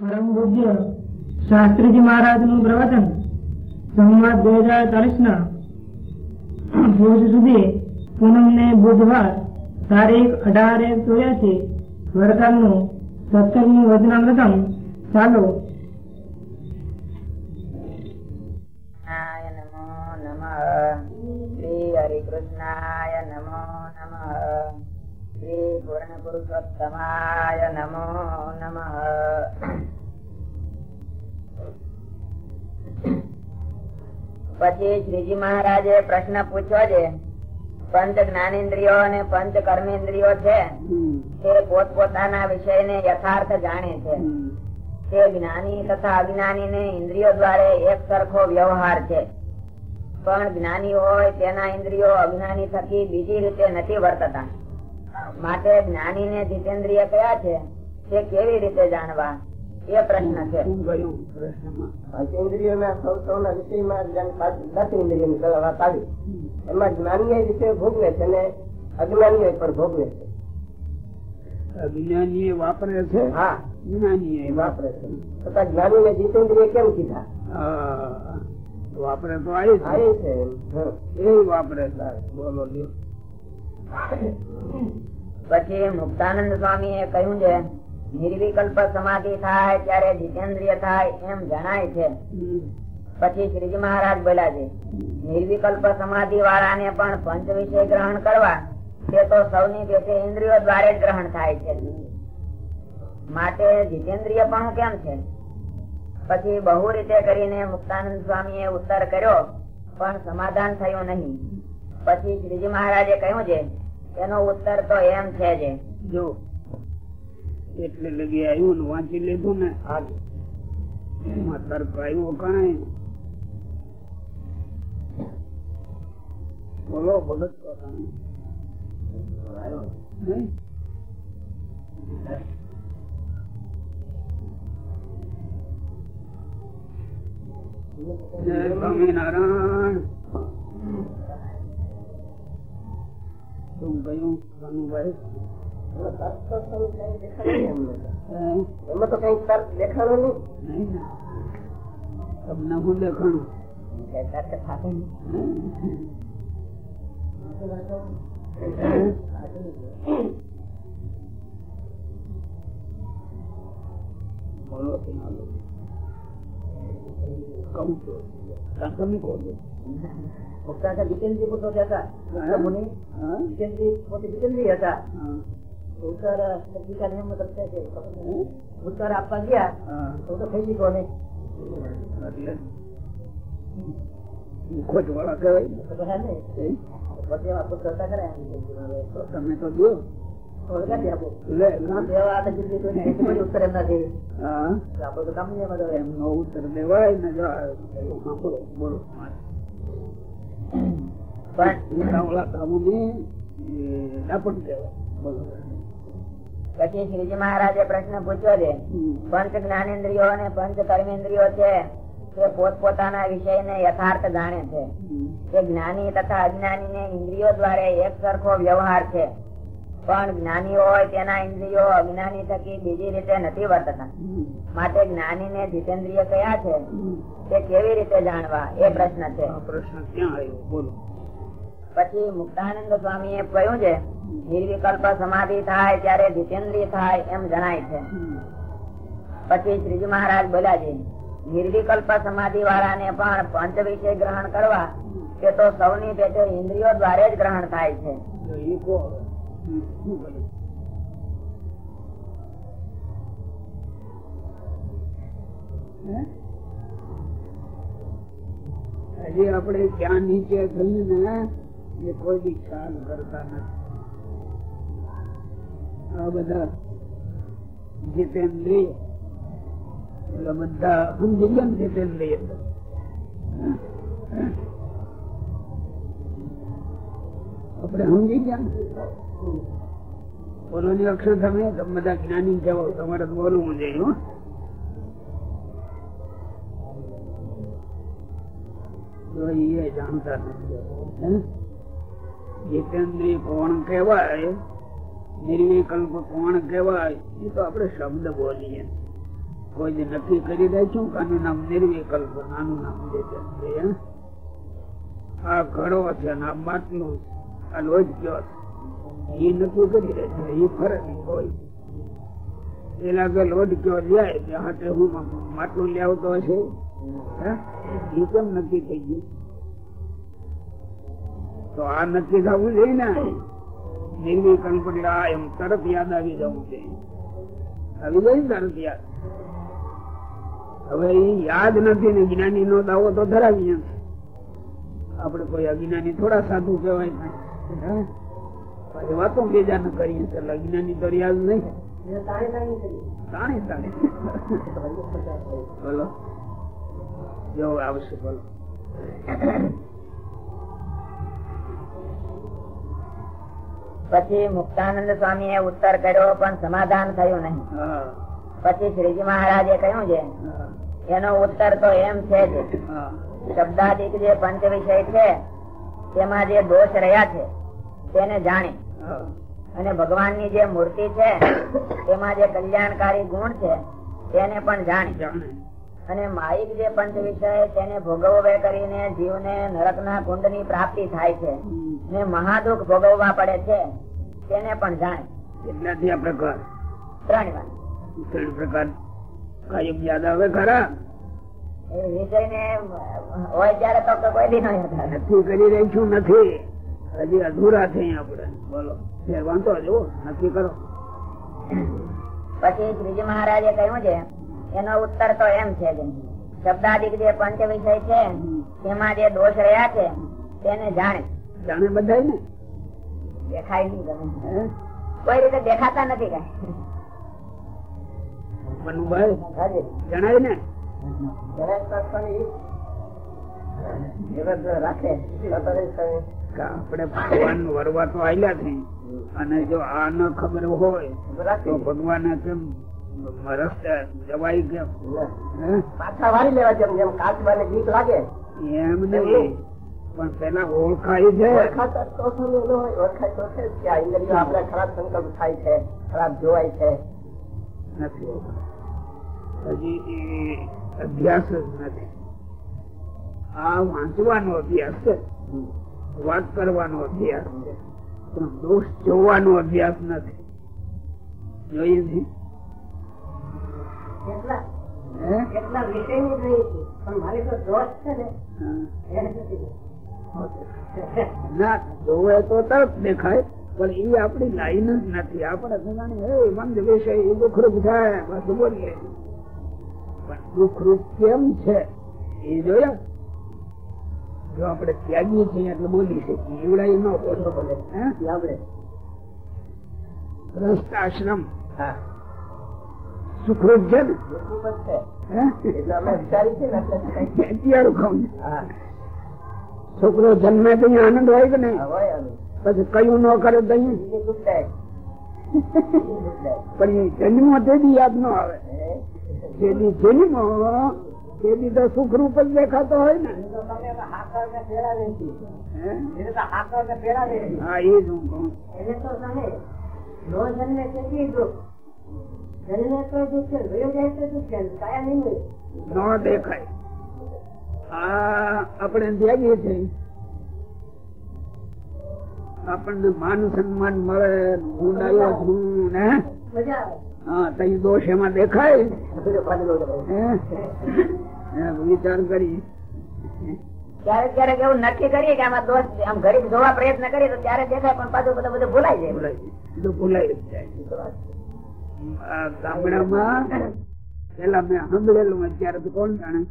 પરમ પૂજ્ય શાસ્ત્રીજી મહારાજનું પ્રવચન સંવાદ બે હજાર ચાલીસ ના ભુજ સુધી પૂનમ ને બુધવાર તારીખ અઢાર એક ચોર્યાસી વરકાલનું સત્તરમું વચનામૃતમ ચાલુ. શ્રી હરિકૃષ્ણાય નમો નમઃ. શ્રી પૂર્ણ પુરુષોત્તમાય નમો નમઃ. પછી શ્રીજી મહારાજે પ્રશ્ન પૂછ્યો છે પંચ જ્ઞાનેન્દ્રિયો અને પંચ કર્મેન્દ્રિયો છે? તે પોતપોતાના વિષયને યથાર્થ જાણે છે. તે જ્ઞાની તથા અજ્ઞાની ને ઇન્દ્રિયો દ્વારા એક સરખો વ્યવહાર છે. પણ જ્ઞાની હોય તેના ઇન્દ્રિયો અજ્ઞાની થકી બીજી રીતે નથી વર્તતા. માટે જ્ઞાની ને જીતેન્દ્રિય કયા છે તે કેવી રીતે જાણવા? એ પ્રશ્ન છે. સૌ સૌના વિષયમાં દસ ઇન્દ્રિયોની વાત આવી. એમાં જ્ઞાનીય વિષય ભોગવે છે ને અજ્ઞાનીય પણ ભોગવે છે. અજ્ઞાની વાપરે છે? હા. જ્ઞાની એ એ વાપરે છે. છતાં જ્ઞાનીને જીતેન્દ્રિય કેમ કીધા? વાપરે તો આવી આ છે એ વાપરે બોલો પછી મુક્તાનંદ સ્વામી એ કહ્યું છે નિર્વિકલ્પ સમાધિ થાય ત્યારે જીતેન્દ્રિય થાય એમ જણાય છે. પછી શ્રીજી મહારાજ બોલ્યા છે, નિર્વિકલ્પ સમાધિ વાળાને પણ પંચ વિષય ગ્રહણ કરવા તે તો સૌની પેટે ઇન્દ્રિયો દ્વારે ગ્રહણ થાય છે. માટે જીતેન્દ્રિય પણ કેમ છે? પછી બહુ રીતે કરીને મુક્તાનંદ સ્વામી એ ઉત્તર કર્યો, પણ સમાધાન થયું નહીં. પછી શ્રીજી મહારાજે કહ્યું છે, એનો ઉત્તર તો એમ છે જે. જો એટલે લગી આવ્યું ને વાંચી લીધું ને. આજ એમાં તર્ક આવ્યો કઈ. બોલો ભગત સ્વામિનારાયણ. શું કહ્યું ભાનુભાઈ એમાં તો કઈ તર્ક નહીં તમને દેખાણું નહીં. બોલો ત્યાં લો. કહું તો કાં તમે કહો છો મુક્તાનંદ જીતેન્દ્રિય પુત્રો જ હતા હા? પોતે હતા. ઉત્તર નિયમ મુજબ છે ઉત્તર આપવા ગયા. તો તો થઈ ગયો ને. ખોટ વાળા કહેવાય તમે તો દો ઉત્તર એમ નથી. હા. તો કામ નહીં. એમનો ઉત્તર દેવાય ને જો બોલો. પણ કહેવાય. બોલો. પછી શ્રીજી મહારાજે પ્રશ્ન પૂછ્યો છે. પંચ જ્ઞાનેન્દ્રિયો અને પંચ કર્મેન્દ્રિયો છે તે પોતપોતાના વિષયને યથાર્થ જાણે છે. તે જ્ઞાની તથા અજ્ઞાની ને ઇન્દ્રિયો દ્વારા એક સરખો વ્યવહાર છે. પણ જ્ઞાની હોય તેના ઇન્દ્રિયો અજ્ઞાની થકી બીજી રીતે નથી વર્તતા. માટે જ્ઞાની ને જીતેન્દ્રિય કયા છે. તે કેવી રીતે જાણવા? એ પ્રશ્ન છે. પ્રશ્ન ક્યાં આવ્યો? બોલો. પછી મુક્તાનંદ સ્વામી એ કહ્યું છે નિર્વિકલ્પ સમાધિ થાય ત્યારે જીતેન્દ્રિય થાય એમ જણાય છે. પછી શ્રીજી મહારાજ બોલ્યા છે નિર્વિકલ્પ સમાધિ વાળાને પણ પંચ વિષય ગ્રહણ કરવા તે તો સૌની પેટે ઇન્દ્રિયો દ્વારે જ ગ્રહણ થાય છે? હજી આપણે ક્યાં નીચે થઈએ ને એ કોઈ બી ખ્યાલ કરતા નથી. આ બધા જીતેન્દ્રિય. એટલે બધા સમજી ગયા જીતેન્દ્રિય. આપણે સમજી ગયા? ને બોલો ની અક્ષર તમે બધા જ્ઞાની જાઓ તમારે બોલવું જોઈએ એ જાણતા નથી? જીતેન્દ્રિય પવન કહેવાય. નિર્વિકલ્પ કોણ કહેવાય એ તો આપણે શબ્દ બોલીએ. કોઈ દી નક્કી કરી રાખ્યું કે આનું નામ નિર્વિકલ્પ આનું નામ છે આ ઘડો છે આ બાટલું છે, આ લોજ ગયો એ નક્કી કરી રાખ્યું એ ફરે નહીં કોઈ એ લાગે લોટ કયો જાય તે હાથે હું માટલું લેવતો હશે? એ કેમ નક્કી થઈ ગયું? તો આ નક્કી થવું જોઈએ ને. એટલે આ એમ તરત યાદ આવી જવું છે. આવી ગઈ તરત યાદ? હવે યાદ નથી ને જ્ઞાની નો દાવો તો ધરાવી આપડે કોઈ અજ્ઞાની થોડા સાધુ કહેવાય પછી વાતો બેજા ને કરીએ એટલે અજ્ઞાની તો યાદ નહીં. તાણી તાણી. બોલો. જો આવશે, બોલો. પછી મુક્તાનંદ સ્વામી એ ઉત્તર કર્યો પણ સમાધાન થયું નહીં. પછી શ્રીજી મહારાજે કહ્યું છે એનો ઉત્તર તો એમ છે જ. શબ્દાદિક જે પંચ વિષય છે તેમાં જે દોષ રહ્યા છે તેને જાણી. અને ભગવાનની જે મૂર્તિ છે તેમાં જે કલ્યાણકારી ગુણ છે તેને પણ જાણે. અને માયિક જે પંચ વિષય તેને ભોગવવે કરીને જીવને નરકના કુંડની પ્રાપ્તિ થાય છે. ને મહાદુખ ભોગવવા પડે છે તેને પણ જાણે. કેટલા આ પ્રકાર ત્રણ વાર ત્રણ પ્રકાર કાયમ યાદ આવે ખરા? એ વિષય ને હોય ત્યારે તો કોઈ દી. નક્કી કરી રાખ્યું નથી. હજી અધૂરા થઈ આપણે. બોલો. વાંધો જુઓ નક્કી કરો. પછી શ્રીજી મહારાજે કહ્યું છે એનો ઉત્તર તો એમ છે. શબ્દાદિક જે પંચ વિષય છે તેમાં જે દોષ રહ્યા છે તેને જાણે. જાણે બધા ને દેખાય નહીં કોઈ રીતે દેખાતા નથી કઈ. જણાય ને આપણે ભગવાન વરવા તો આયલા છે. અને જો આ ન ખબર હોય તો ભગવાન કેમ રસ્તે જવાય કેમ? પાછા વાળી લેવા જેમ જેમ કાચબાને ગીત લાગે એમ નહીં. પણ પેલા ઓળખાય છે. ઓળખાતા તો સમય ઓળખાય તો છે કે આ ઇન્દ્રિયો આપણે ખરાબ સંકલ્પ થાય છે ખરાબ જોવાય છે. નથી હજી અભ્યાસ જ નથી. આ વાંચવાનો અભ્યાસ છે. વાત કરવાનો અભ્યાસ છે. પણ દોષ જોવાનો અભ્યાસ નથી. જોઈએ છે. કેટલા? કેટલા વિષયની જ રહી છે? પણ મારી તો દોષ છે ને. ના જોવે તો તરત દેખાય પણ એ આપણી લાઈન જ નથી. આપણે સમજાણી હે મંદ વિષય એ દુઃખરૂપ થાય બસ બોલીએ. પણ દુઃખરૂપ કેમ છે? એ જોયા? જો આપણે ત્યાગીએ છીએ એટલે બોલી શકીએ એવડાય ન બોલો બોલે હે? આપણે. ગ્રસ્ત આશ્રમ હા સુખરૂપ છે ને? સુખરૂપ છે. હે? એટલે અમે વિચારી છે ને અત્યારે ખાઉં હા. છોકરો જન્મે તો આનંદ હોય કે નહીં. પછી કયું ન કરે તો. પણ જન્મ તેથી યાદ ન આવે? જેથી જન્મ તેથી તો સુખરૂપ જ દેખાતો હોય ને. હે? એ જ હું કહું એને તો તમે નો જન્મે તેથી દુઃખ જન્મે તો દુઃખ છે જાય તો દુઃખ છે કાયા નહીં ન દેખાય આ આપણે ત્યાગીએ છીએ. આપણને માન સન્માન મળે હું આવ્યો છું ને? હા તઈ દોષ એમાં દેખાય. વિચાર કરી. ક્યારેક ક્યારેક એવું નક્કી કરીએ કે આમાં દોષ આમ ગરીબ જોવા પ્રયત્ન કરીએ તો ત્યારે દેખાય પણ પાછું બધું બધું ભૂલાઈ જાય. બધું ભૂલાઈ જાય. ગામડામાં પેલા મેં સાંભળેલું અત્યારે તો કોણ જાણે?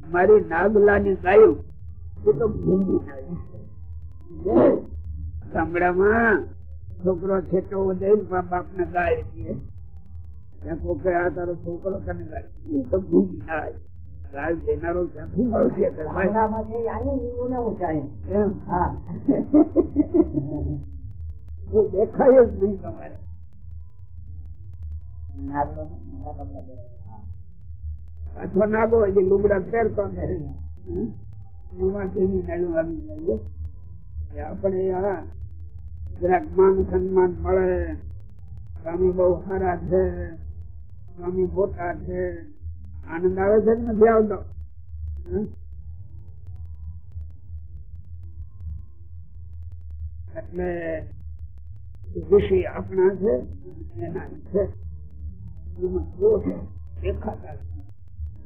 મારી નાગલાની ગાયું એ તો ભૂંગી નાગી. ગામડામાં છોકરો છે તો બાપ ને ગાય છે. ત્યાં કોકે આ તારો છોકરો તને ગાય એ તો ભૂંડી નાય ગાય દેનારો ક્યાંથી મળશે દેખાય જ નહીં તમારે. અથવા નાગો હજી લુગડા છે. કે આપણે જરાક માન સન્માન મળે. સ્વામી બહુ સારા છે. સ્વામી મોટા છે. આનંદ આવે છે નથી આવતો? એટલે ઋષિ આપણા છે, એના છે? દેખાતા નથી.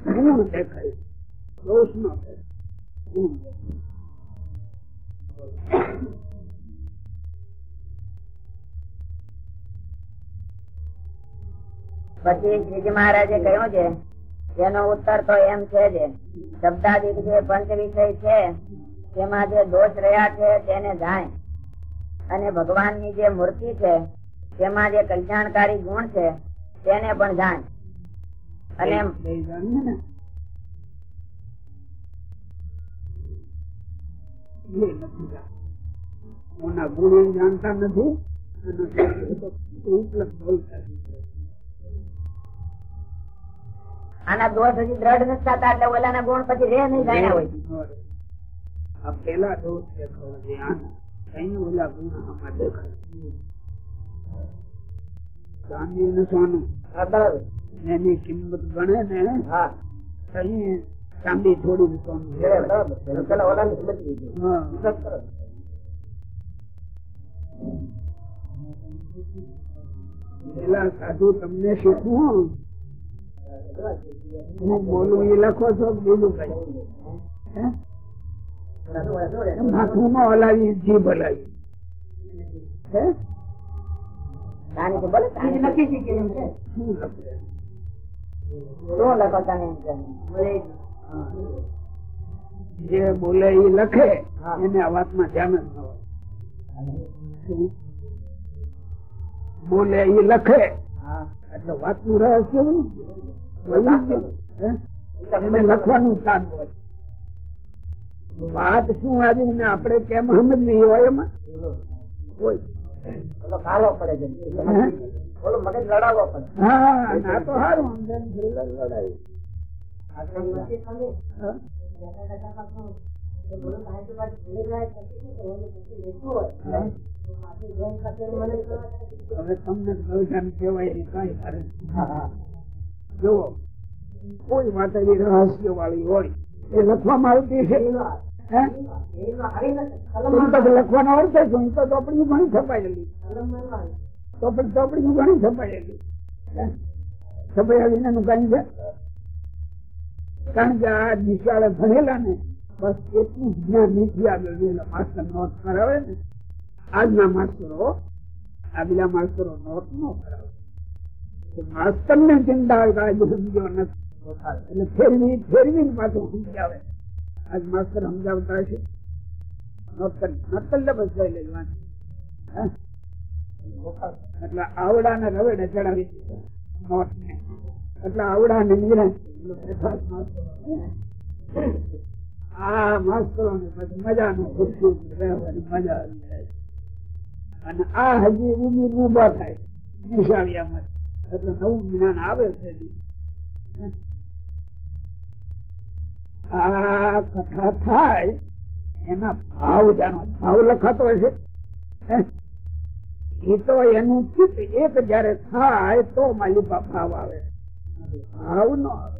ગુણ દેખાય. દોષ ન ગુણ પછી શ્રીજી મહારાજે કહ્યું છે, જેનો ઉત્તર તો એમ છે જ, શબ્દાદિક જે પંચ વિષય છે, તેમાં જે દોષ રહ્યા છે તેને જાય અને ભગવાનની જે મૂર્તિ છે, તેમાં જે કલ્યાણકારી ગુણ છે, તેને પણ જાણ. અને બે જાણીએ ને. એ નથી જાણતા. કોના ગુણ જાણતા નથી. અને એ તો ઉપલબ્ધ બોલતા નથી. આના દોષ હજી દ્રઢ નથી થતા એટલે ઓલાના ગુણ પછી રે નહીં જાણ્યા હોય. આ પેલા દોષ દેખાવા છે આના. ઓલા ગુણ આમાં દેખાય. ચાંદી ને સોનું બરાબર. એની કિંમત ગણે ને કઈ ચાંદી થોડી પેલા સાધુ તમને શીખવું હું બોલું એ લખો છો બીજું કઈ? માથું માં હલાવી જીભ હલાવી હે? તાની શીખી શું લખે? તમે. જે બોલે એ લખે એને આ વાતમાં ધ્યાન જ ન હોય. બોલે એ લખે હા. એટલે રહસ્ય? વયું જ હે? એને લખવાનું સ્થાન હોય. વાત શું આવી ને આપણે કેમ સમજવી હોય એમાં? હોય. કાલો પડે છે. મગજ હા તો સારું ને કઈ કરે જુઓ કોઈ વાત એવી રહસ્ય વાળી હોય એ લખવામાં આવતી છે. લખવાનો અર્થ શું તો ચોપડી ઘણી છપાયેલી ચોપડી નું ઘણી છપાયેલી હે? છપાયા વિનાનું કઈ છે? કારણ કે આ નિશાળે ભણેલા ને, બસ એટલું જ્ઞાન નીતિ આગળ માસ્ટર નોટ કરાવે ને આજના માસ્ટરો આ બીજા માસ્ટરો નોટ નો કરાવે. માસ્ટર ને ચિંતા હોય બધું સમજ્યો નથી. એટલે ફેરવી ફેરવી પાછું સમજાવે. આજ માસ્ટર સમજાવતા છે નોટ કરી નોટ કરી લે બસ લઈ. હે? એટલે આવડા ને રવેડે ચડાવી એટલે આવડા ને નીરે. આ માસ્તરો ને પછી મજાનું ખુરશી રહેવાની મજા અને આ હજી ઉમી ઊભા થાય. એટલે નવું જ્ઞાન આવે છે આ કથા થાય. એના ભાવ જાણો ભાવ લખાતો હશે? એ તો એનું ચિત્ત એક જયારે થાય તો માલિકા ભાવ આવે. ભાવ નો આવે.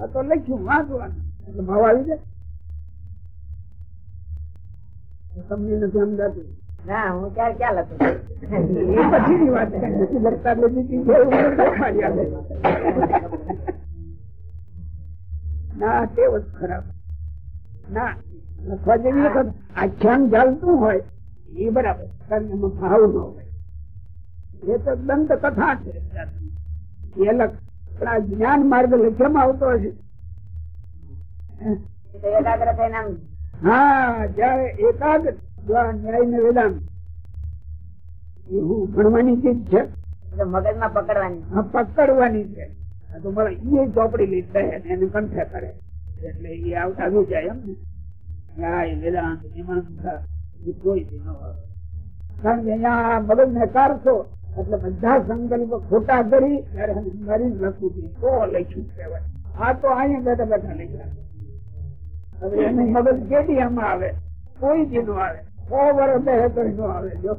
આ તો લખ્યું વાંચવાનું. એટલે ભાવ આવી જાય. તમને નથી સમજાતું? ના હું ક્યારે ક્યાં લખું? એ પછીની વાત છે. નથી લખતા. ના તે વસ્તુ ખરાબ. ના લખવા જેવી વખત આખ્યાન ચાલતું હોય એ બરાબર. કારણ એમાં ભાવ ન હોય. એ તો દંત કથા છે. એ લખ પણ આ જ્ઞાન માર્ગ લખ્યામાં આવતો હશે. એકાગ્ર થઈને આમ. હા જયારે એકાગ્ર ન્યાય ને વેદાંત. એ હું ભણવાની ચીજ છે. મગજમાં પકડવાની. આ પકડવાની છે. તો મારે એ ચોપડી લીધે એને કંઠે કરે. એટલે એ આવતા આવી જાય એમ ને. વેદાંત મીમાંસા એ કોઈ ન કારણ કે અહીંયા મગજ ને કાઢશો એટલે બધા સંકલ્પ ખોટા કરી, ત્યારે મારી લખું છું તો લખ્યું કહેવાય. આ તો અહીંયા બેઠા બેઠા લખ્યા. હવે એને મગજ કેટી આમાં આવે? કોઈ દી નો આવે. સો વર્ષ બે તો નું આવે. જો.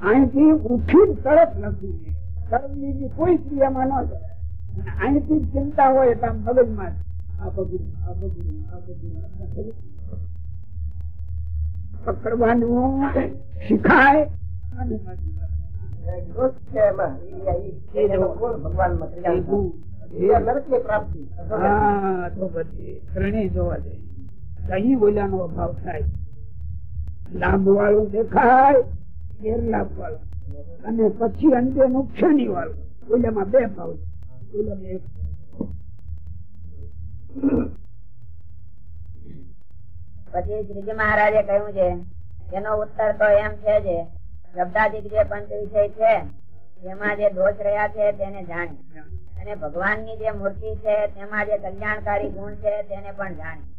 અહીંથી ઉઠી તરત કર્મ બીજી કોઈ ક્રિયામાં ન જાય. અહીંથી ચિંતા હોય આમ મગજમાં આ બધું આ બધું આ બધું. પકડવાનું શીખાય લાભ વાળું દેખાય ગેરલાભ વાળું અને પછી અંતે નુકસાની વાળું બોલ્યામાં બે ભાવ એક પછી શ્રીજી મહારાજે કહ્યું છે, એનો ઉત્તર તો એમ છે શબ્દાધિક જે પંચ વિષય છે તેમાં જે દોષ રહ્યા છે તેને જાણી. અને ભગવાનની જે મૂર્તિ છે તેમાં જે કલ્યાણકારી ગુણ છે તેને પણ જાણી.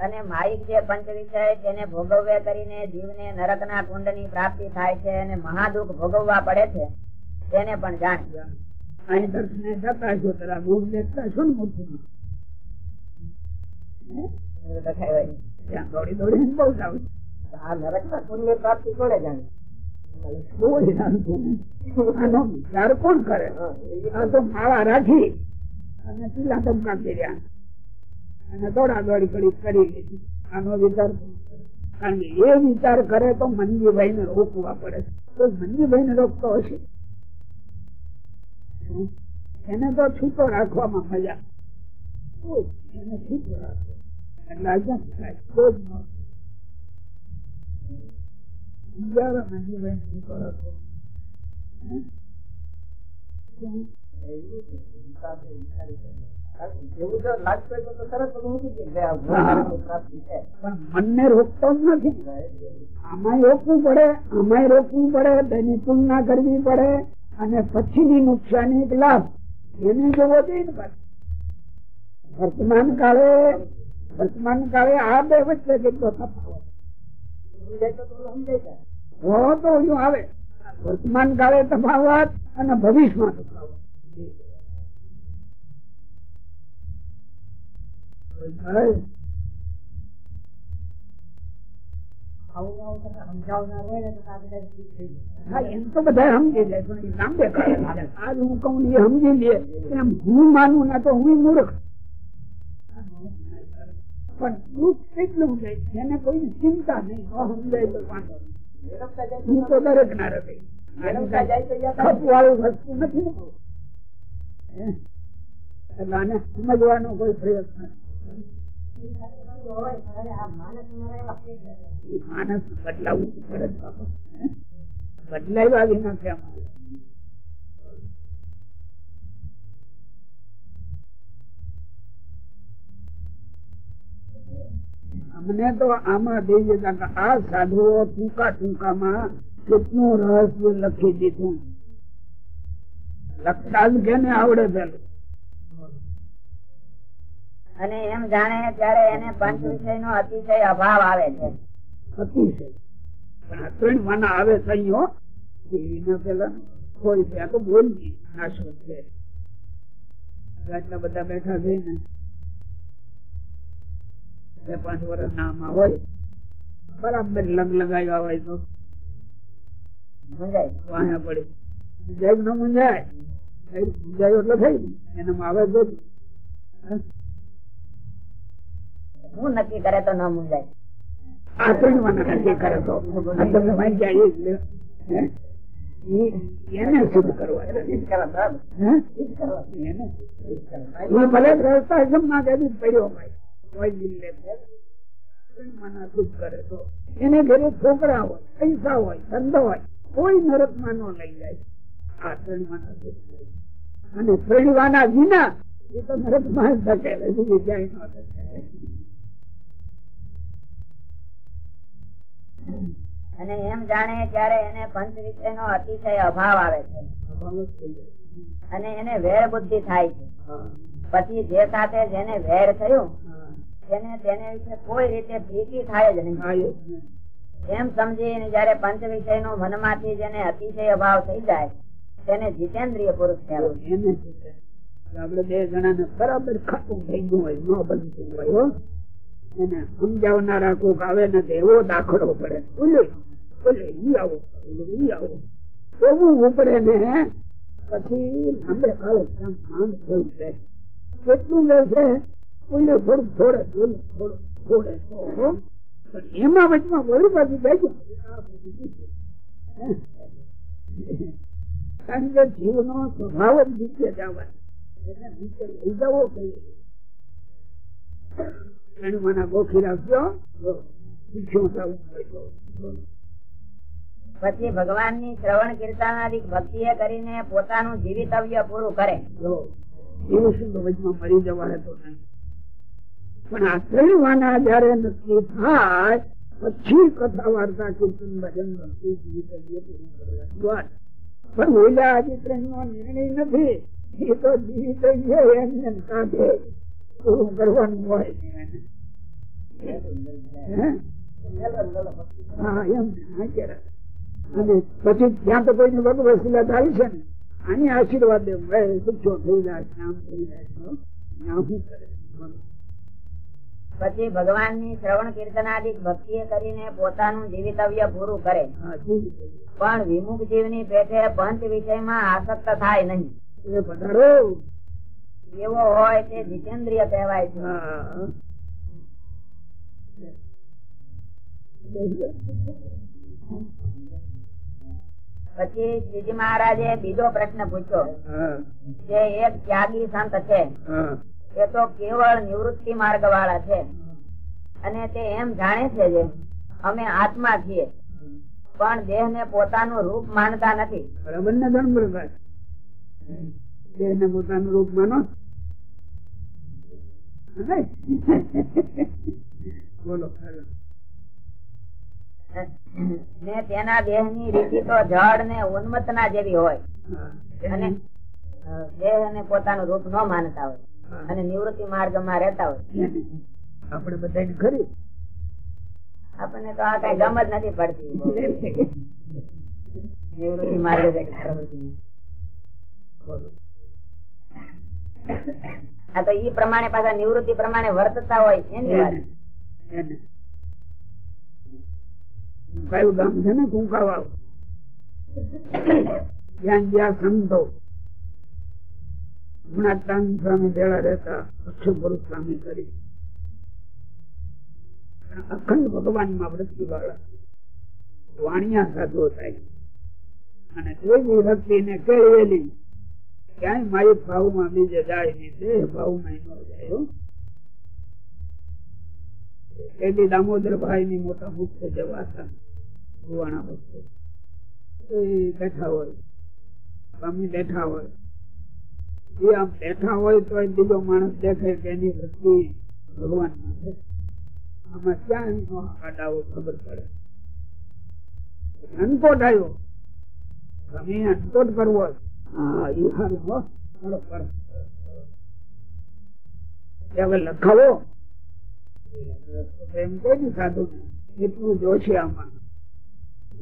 અને માહિક જે પંચ વિષય તેને ભોગવ્ય કરીને જીવને નરકના કુંડની પ્રાપ્તિ થાય છે અને મહાદુખ ભોગવવા પડે છે તેને પણ જાણી. ને દોડી દોડીને બહુ જાવ આ નરકના પુણ્ય પ્રાપ્તિ કોને જાણે? વિચાર કરે? તો માળા રાખી. મંજીભાઈ ને રોકવા પડે. તો મનજીભાઈ ને રોકતો હશે. એને તો છૂટો રાખવામાં મજા. એને છૂટો રાખો. એટલે હા. નરકની પ્રાપ્તિ છે પણ મનને રોકતો જ નથી આમાંય રોકવું પડે આમાંય રોકવું પડે તેની તુલના કરવી પડે અને પછીની નુકસાની લાભ એને જોવો જોઈએ ને વર્તમાન કાળે વર્તમાન કાળે આ બે વચ્ચે કેટલો તફાવત આવે વર્તમાન કાળે તફાવત અને ભવિષ્યમાં તફાવત એમ તો આજ હું કહું સમજી લે એમ હું માનું ના તો હું મૂર્ખ પણ દુઃખ કેટલું છે જેને કોઈ ચિંતા નહીં. સમજાય તો વાંધો હું તો દરેક ના રહે વસ્તુ નથી? એટલે આને સમજવાનો કોઈ પ્રયત્ન માણસ પડે? બદલાવ્યા વિના કેમ? અમને તો આમાં જતા આ સાધુઓ ટૂંકા ટૂંકામાં કેટલું રહસ્ય લખી દીધું. લખતા જ કેને આવડે પેલું? અને એમ જાણે ત્યારે એને પંચ વિષય નો અતિશય અભાવ આવે છે. અતિશય. ત્રણ માના આવે સંયો એના પેલા કોઈ ત્યાં તો બોલવી નાશો છે? બધા બેઠા થઈને બે પાંચ વર્ષ નામાં હોય. બરાબર લગ લગાવ્યા હોય તો. સમજાય? વાયા પડે. મુંજાય ન મુંજાય મુંજાય એટલે થઈ એનામાં આવે તો હું? નક્કી કરે તો ન મુંજાય આ નક્કી કરે તો. આ તમે વાંચ્યા એ જ લ્યો. હે? ઈ- એને શુદ્ધ કરવા. ઈ જ કરવા. બરાબર. હે? ઈ જ કરવા. એને એ ભલે રસ્તા જમના કે પડ્યો હોય. અને એમ જાણે ત્યારે એને પંચ વિષય નો અતિશય અભાવ આવે છે. અને એને વેર બુદ્ધિ થાય છે. પછી જે સાથે જેને વેર થયું તેને તેને વિશે કોઈ રીતે પ્રીતિ થાય જ નહીં. એમ સમજી જયારે પંચ વિષય નો મનમાંથી જેને અતિશય અભાવ થઈ જાય તેને જીતેન્દ્રિય પુરુષ કહેવાય? આપડે બે જણા ને બરાબર ખાતું થઈ ગયું હોય ન બનતું હોય એને સમજાવનારા કોક આવે ને એવો દાખલો પડે. બોલો બોલો ઈ આવો ઈ આવો. એવું ઉપડે ને પછી લાંબે કાળે ત્યાં થયું છે? કેટલું રહેશે કોઈને થોડું છોડે થોડું થોડું છોડે પણ વચમાં વળી પાછું બેઠું. કારણ કે જીવનો સ્વભાવ જ નીચે જવાનો. એને નીચે લઈ જવો કહીએ મને ગોખી રાખજો શીખ્યું થવું હોય તો. પછી ભગવાનની શ્રવણ કીર્તનાદિક ભક્તિ કરીને પોતાનું જીવિતવ્ય પૂરું કરે. એવું શું મરી જવાય તો નહીં. પણ આશ્રયવાના જયારે નક્કી થાય, પછી કથા વાર્તા કીર્તન ભજન પણ ઓલા આજે નો નિર્ણય નથી. એ તો જીવિતવ્ય એમને કાઢે પૂરું કરવાનું હોય? હા? એમ અને પછી ત્યાં તો કોઈને ભગવત શિલા થાય છે ને. આની આશીર્વાદ થઈ જાય શું કરે? પછી ભગવાનની શ્રવણ કીર્તનાદિક ભક્તિ કરીને પોતાનું જીવિતવ્ય પૂરું કરે. પણ વિમુખ જીવની પેઠે પંચ વિષયમાં આસક્ત થાય નહીં. એવો હોય તે જીતેન્દ્રિય કહેવાય છે. પછી શ્રીજી મહારાજે બીજો પ્રશ્ન પૂછ્યો જે એક ત્યાગી સંત છે. એ તો કેવળ નિવૃત્તિ માર્ગ વાળા છે. અને તે એમ જાણે છે જે અમે આત્મા છીએ. પણ દેહ ને પોતાનું રૂપ માનતા નથી. દેહ ને પોતાનું રૂપ માનો. બોલો ને તેના દેહની રીતિ તો જળ ને ઉન્મત્તના જેવી હોય. અને દેહ ને પોતાનું રૂપ ન માનતા હોય. અને નિવૃત્તિ માર્ગમાં રહેતા હોય. આપણે બધાને ખરી આપણને તો આ કઈ ગમ જ નથી પડતી. નિવૃત્તિ માર્ગ. આ તો ઈ પ્રમાણે પાછા નિવૃત્તિ પ્રમાણે વર્તતા હોય એની વાત. કયું ગામ છે ને? કુંકાવાળું જ્યાં જ્યાં સંતો કરી. અખંડ ભગવાનમાં વૃત્તિ વાળા વાણિયા સાધુ થાય. અને કોઈ બી વ્યક્તિ ને કહેલી ક્યાંય માયિક ભાવમાં બીજે જાય નહીં દેહ ભાવમાં ન જાય. એથી દામોદરભાઈ ની મોટા મુખ્ય છે વાસણ ભુવાણા ભક્તો એ બેઠા હોય, સ્વામી બેઠા હોય એ આમ બેઠા હોય તો બીજો માણસ દેખે કે એની વૃત્તિ ભગવાન છે. આમાં ક્યાં કાઢાવો ખબર પડે? અનકોટ આવ્યો તમે અનકોટ કરવો હા લખાવો. એમ કોઈ સાધુ એટલું જોશે આમાં.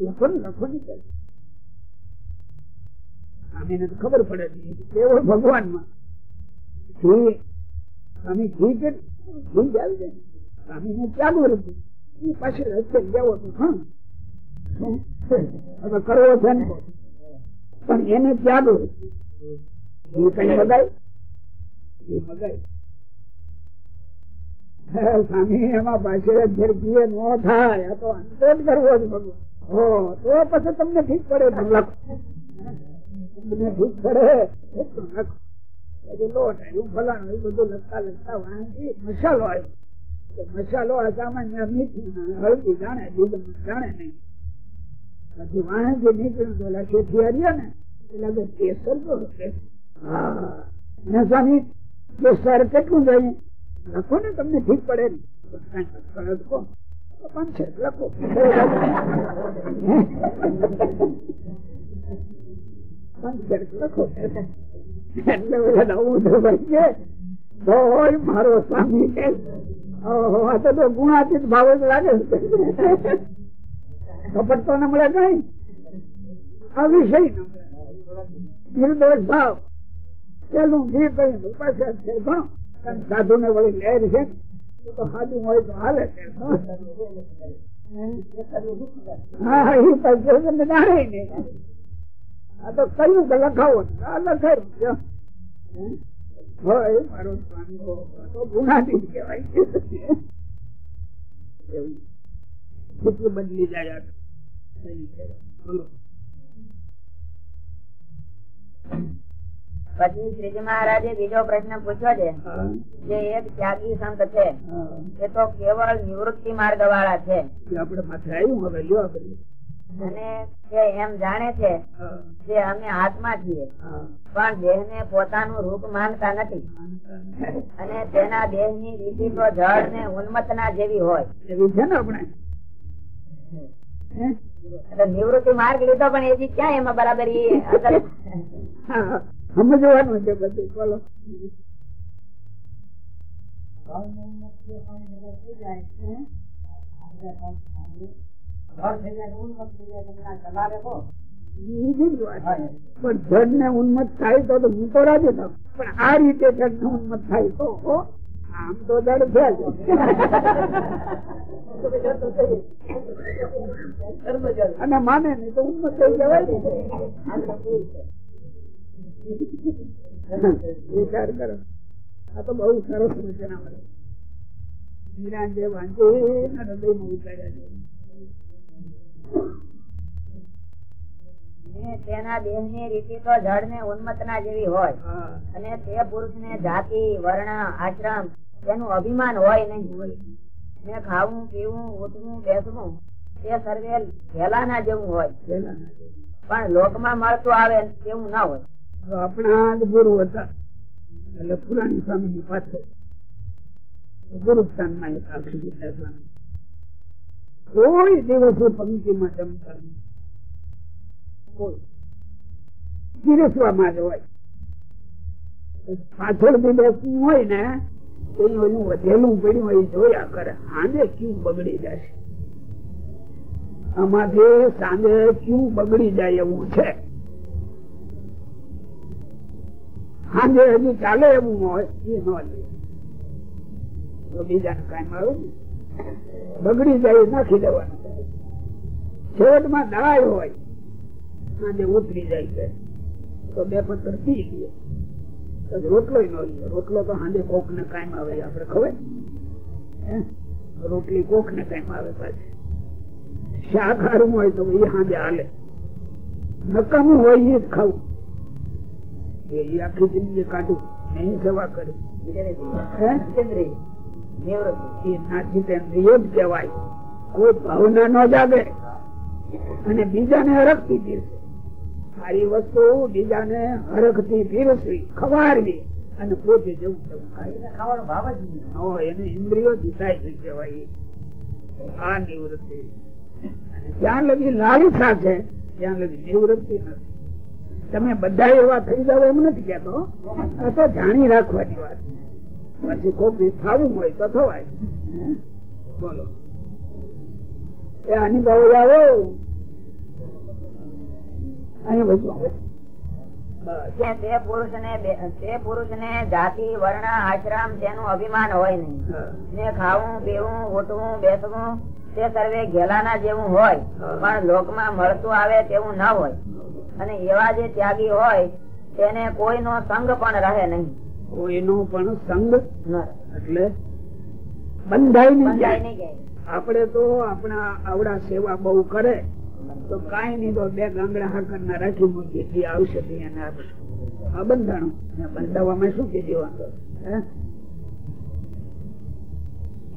લખો ને લખો ને. તો ખબર પડે છે કેવળ ભગવાનમાં ઘી સ્વામી ઘી કે ઘી આવી જાય. સ્વામી ને ત્યાગો હતું એ પાસે રસ્તે જવો તો હા કરવો છે ને? પણ એને ત્યાગો એ કઈ મગાય એ મગાય સ્વામી, એમાં પાછળ ફેરકીએ ન થાય. આ તો અંતર કરવો જ ભગવાન. હો, તો પછી તમને ઠીક પડે. તો લખો ઠીક એટલું લોટ આવ્યું ફલાણું, એ બધું લખતા લખતા વાંચી મસાલો આવ્યો. તો મસાલો આ સામાન્ય જાણે જાણે નહીં. પછી વાંચી નીકળ્યું તો શેઠી હાર્યા ને કેસર તો કેસર કેટલું જોઈએ? લખો ને, તમને ઠીક પડે ને. પણ છે લખો. મારો સ્વામી તો ગુણાતીત ભાવ જ લાગે કપટ તો ન. મળે કઈ આ વિષય નિર્દોષ ભાવ પેલું ઘી કઈ ઉપાસ્યા છે ઘણો સાધુ ને વળી લહેર છે તો સાદું હોય તો હાલે છે હા એ પછી જાણે નહીં આ તો કયું કે લખાવો? આ લખાયું હોય મારો સ્વામી તો ગુનાથી કહેવાય. એવું. બદલી જાય આ. સહી કહેવાય. બોલો. પછી શ્રીજી મહારાજે બીજો પ્રશ્ન પૂછ્યો છે. જે એક ત્યાગી સંત છે એ તો કેવળ નિવૃત્તિ માર્ગ વાળા છે આપડે માથે આવ્યું હવે લ્યો આપણે અને તે એમ જાણે છે કે અમે આત્મા છીએ. પણ દેહ ને પોતાનું રૂપ માનતા નથી. અને તેના દેહની રીતિ તો જળ ને ઉન્મત્તના જેવી હોય. એવી છે ને આપણે? નિવૃત્તિ માર્ગ લીધો પણ એજી ક્યાં એમાં બરાબર સમજવાનું છે બધું બોલો. વાત છે. પણ જડ ને ઉન્મત થાય તો હું તો રાજી થાઉં. પણ આ રીતે જડ ને ઉન્મત થાય તો આમ તો જડ છે અને માને નહીં તો ઉન્મત થઈ જવાય વિચાર કરો. આ તો બહુ સરસ રચના મળે નિરાંજે વાંચી ને હૃદયમાં ઉતાર્યા છે. તેના દેહની રીતિ તો જળ ને ઉન્મત્તના જેવી હોય. અને તે પુરુષ ને જાતિ વર્ણ આશ્રમ તેનું અભિમાન હોય નહીં. ને ખાવું પીવું ઉઠવું બેસવું તે સર્વે ઘેલાના જેવું હોય. પણ લોકમાં મળતું આવે તેવું ના હોય. આપણા જ ગુરુ હતા. એટલે પુરાણી સ્વામી ની પાછળમાં એક આખી ગીતા સ્વામી. કોઈ દિવસે પંક્તિમાં જમતા. કોઈ. પીરસવામાં જ હોય. પાછળ બી બેસવું હોય ને ઓલું વધેલું પડ્યું હોય જોયા કરે. આને ક્યુ બગડી જશે આમાંથી સાંજે ક્યુ બગડી જાય એવું છે? સાંજે હજી ચાલે એવું હોય એ ન લે. તો બીજાને કાંઈ ને બગડી જાય નાખી દેવાનું. છેવટમાં દાળ હોય સાંજે ઉતરી જાય છે. તો બે પથ્થર પી લે પછી રોટલો ન લે રોટલો તો સાંજે કોક ને કાયમ આવે આપડે ખબર? રોટલી કોક ને કાયમ આવે પાછી. શાક હારું હોય તો એ સાંજે હાલે. નકામું હોય એ જ ખાવું. એ આખી જિંદગી કાઢું. એની સેવા કરી? નિવૃત્તિ એ ના કહેવાય. કોઈ ભાવના ન જાગે. અને બીજાને હરખથી પીરસે. સારી વસ્તુ બીજાને હરખથી પીરસવી ખવાડવી અને પોતે જવું ખાવાનો ભાવ જ નહીં. એને ઇન્દ્રિયો જીતાય છે કહેવાય. આ નિવૃત્તિ. જ્યાં લગી લાલસા છે ત્યાં લગી નિવૃત્તિ નથી. તમે બધા એવા થઈ જાવ એમ નથી કેતો તો જાણી રાખવાની વાત પછી કોક થવું હોય તો થવાય બોલો. એ આની ભાવ આવો અહીંયા બધું કે તે પુરુષ ને જાતિ વર્ણ આશ્રમ તેનું અભિમાન હોય નહીં. ને ખાવું પીવું ઉઠવું બેસવું તે સર્વે ઘેલાના જેવું હોય. પણ લોકમાં મળતું આવે તેવું ના હોય. અને એવા જે ત્યાગી હોય તેને કોઈનો સંગ પણ રહે નહીં. કોઈનો પણ સંગ એટલે બંધાઈ નહીં જાય. આપણે તો આપણા આવડા સેવા બહુ કરે તો કઈ નહીં તો બે ગાંગડા હાકર ના રાખી મૂકી જે આવશે તે એને આપશે આ બંધાણું. બંધાવવામાં શું કે દેવાનું હે?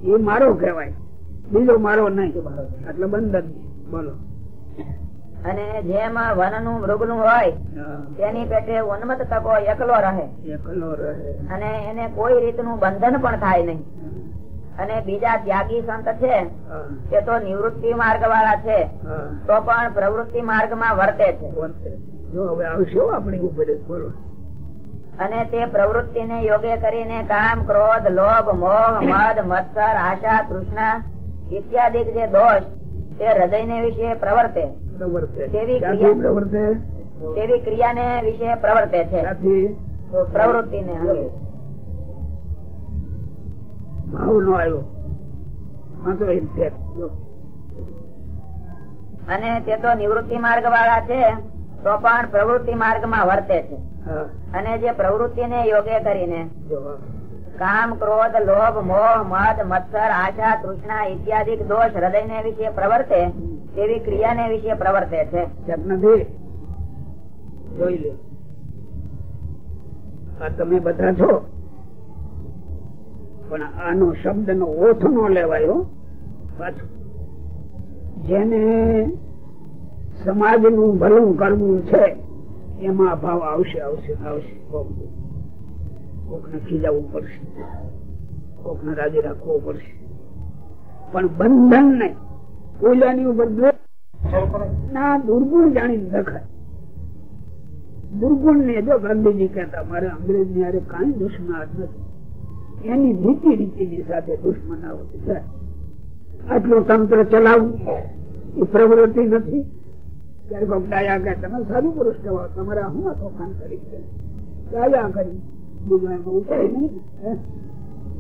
એ મારો કહેવાય. બીજો મારો નહીં. એટલે બંધન બોલો. અને જેમાં વનનું મૃગનું હોય તેની પેટે ઉન્મત તકો એકલો રહે. એકલો રહે. અને એને કોઈ રીતનું બંધન પણ થાય નહીં. અને બીજા ત્યાગી સંત છે તે તો નિવૃત્તિ માર્ગ વાળા છે તો પણ પ્રવૃત્તિ માર્ગમાં વર્તે છે. જો હવે આવશે આપણી ઉપર અને તે પ્રવૃત્તિ ને યોગ્ય કરીને કામ ક્રોધ લોભ મોહ મદ મત્સર આશા તૃષ્ણા ઇત્યાદિ જે દોષ તે હૃદય ને વિશે પ્રવર્તે. પ્રવર્તે. કેવી ક્યાંથી ક્રિયા? પ્રવર્તે? તેવી ક્રિયા વિશે પ્રવર્તે છે. પ્રવૃત્તિ ને ભાવ નો આવ્યો. અને તે તો નિવૃત્તિ માર્ગ વાળા છે તો પણ પ્રવૃત્તિ માર્ગમાં વર્તે છે. અને જે પ્રવૃત્તિ ને યોગ્ય કરીને. કામ ક્રોધ લોભ મોહ મદ મત્સર આશા તૃષ્ણા ઇત્યાદિ દોષ હૃદય ને વિશે પ્રવર્તે તેવી ક્રિયાને વિશે પ્રવર્તે છે. તમે બધા છો. પણ આનો શબ્દ નો ઓથ નો લેવાયો પાછું. જેને સમાજનું ભલું કરવું છે, એમાં ભાવ આવશે આવશે આવશે. કોક ને ખીજાવવું પડશે. કોક ને રાજી રાખવો પડશે. પણ બંધન નહીં. ઉપર ના દુર્ગુણ જાણી દેખાય. દુર્ગુણ ને જો ગાંધીજી કહેતા મારે અંગ્રેજની અરે કઈ દુશ્મનાટ નથી. એની નીતિ રીતિની સાથે દુશ્મનાવટ છે. આટલું તંત્ર ચલાવવું એ પ્રવૃત્તિ નથી. ત્યારે કોક ડાયા કે તમે સાધુ પુરુષ કહેવાય તમારે હું તોફાન કરી છે? ડાયા કરી બીજું એમાં ઉપાય નહીં.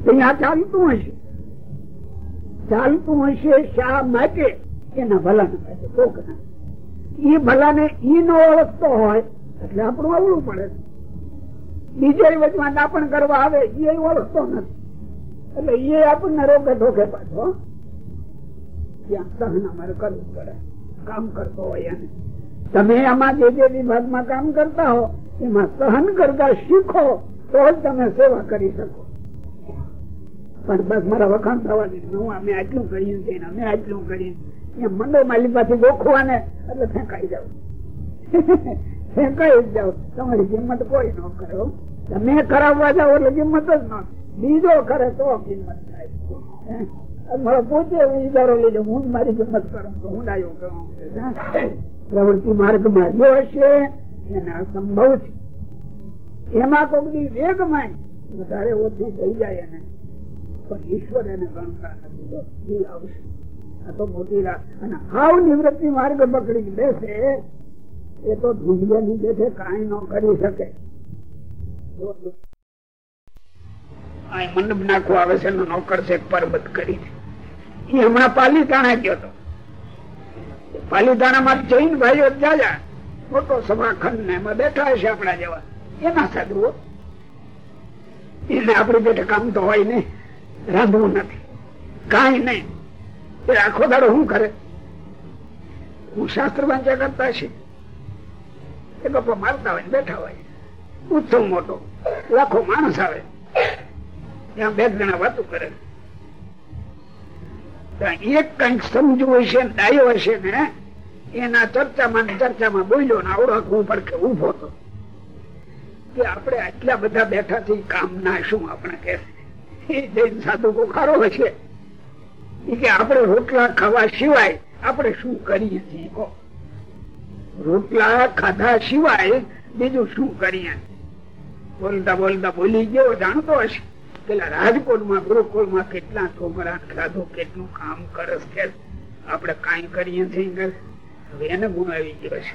ત્યાં ચાલતું હશે. ચાલતું હશે શા માટે? એના ભલા માટે ના એ ભલા ને. ઈ નો ઓળખતો હોય, એટલે આપણું અવળું પડે બીજે વચમાં દાપણ કરવા આવે એ ઓળખતો નથી. એટલે એ આપણને રોકે ઠોકે પાછો ત્યાં સહન અમારે કરવું પડે. કામ કરતો હોય એને. તમે આમાં જે જે વિભાગમાં કામ કરતા હો, એમાં સહન કરતા શીખો, તો જ તમે સેવા કરી શકો. પણ બસ મારા વખાણ થવા દે. હું અમે આટલું કરીએ છીએ અમે આટલું કરીએ એમ મંડો માલિક પાસે ગોખવા ને એટલે ફેંકાઈ જાવ ફેંકાઈ જાવ તમારી કિંમત કોઈ ન કરો તમે કરાવવા જાવ એટલે કિંમત જ ન બીજો કરે તો કિંમત થાય. પોતે હું મારી કિંમત કરું તો હું ડાયો હશે એને અસંભવ છે. એમાં કોઈક દી વેગમાં વધારે ઓછી થઈ જાય એને. પણ ઈશ્વર એને તો મોટી રાત. પાલીતાણા ગયો હતો પાલીતાણા માં જૈન ભાઈઓ જાજા મોટો સભાખંડ ને એમાં બેઠા હશે આપણા જેવા. એના સાધુઓ. એને આપણી બેઠે કામ તો હોય નહીં. રાંધવું નથી. કઈ નહીં. એ આખો દાડો શું કરે? હું શાસ્ત્ર વાંચ્યા કરતા છે. એ ગપ્પા મારતા હોય બેઠા હોય. ઉત્સવ મોટો. લાખો માણસ આવે. ત્યાં બે જણા વાતો કરે. એક કંઈક સમજવું હશે ડાયો હશે ને, એના ચર્ચામાં ચર્ચામાં બોલ્યો ને આવડો હું પડકે ઊભો કે આપણે આટલા બધા બેઠાથી કામ ના શું આપણે કે એ જૈન સાધુ કોખારો હશે કે આપણે રોટલા ખાવા સિવાય આપણે શું કરીએ છીએ રોટલા ખાધા સિવાય બીજું શું કરીએ? બોલતા બોલતા બોલી ગયો, જાણતો હશે. પેલા રાજકોટમાં ગુરુકુળમાં કેટલા છોકરા ખાધું કેટલું કામ કરસ કે આપણે કઈ કરીએ છીએ હવે એને ગુણાવી ગયો છે.